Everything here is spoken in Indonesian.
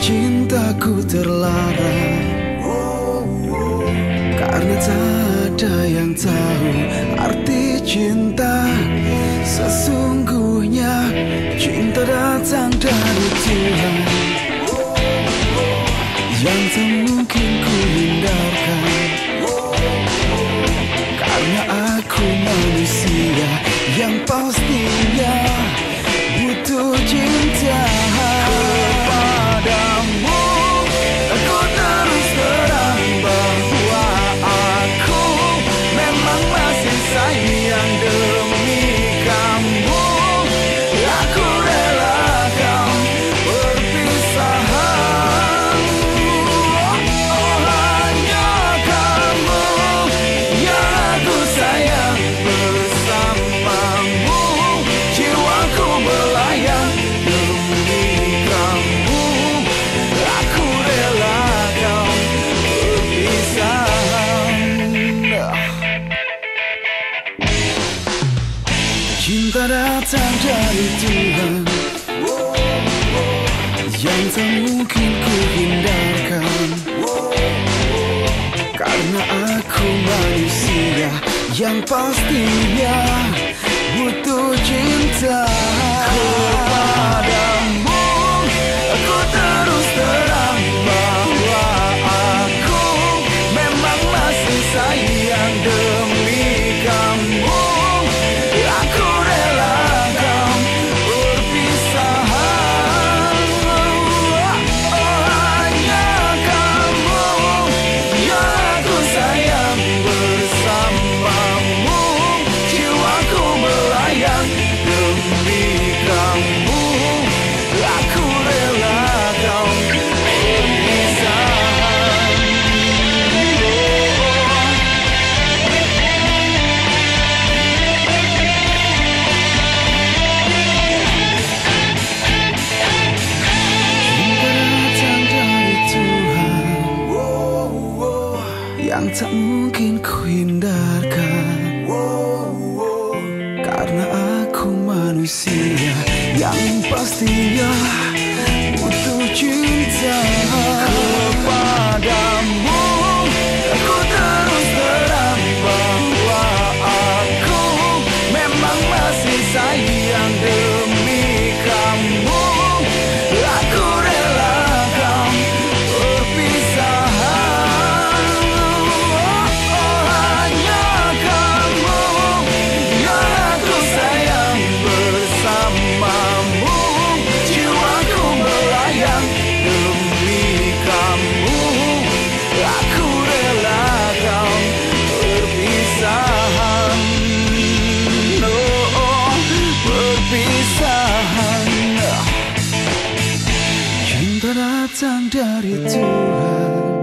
cintaku terlarang. Karena tak ada yang tahu arti cinta. Sesungguhnya cinta datang dari Tuhan. Yang tak mungkin ku hindarkan. Karena aku manusia yang pastinya butuh cinta Cinta datang dari Tuhan. Yang tak ku hindarkan Karena aku manusia Yang pastinya butuh cinta. Kepadamu Aku terus terang bahwa aku Memang masih sayang Yang tak mungkin ku hindarkan Karena aku manusia Yang pastinya butuh cinta. Kepadamu Aku terus terang bahwa aku Memang masih sayang datang dari Tuhan.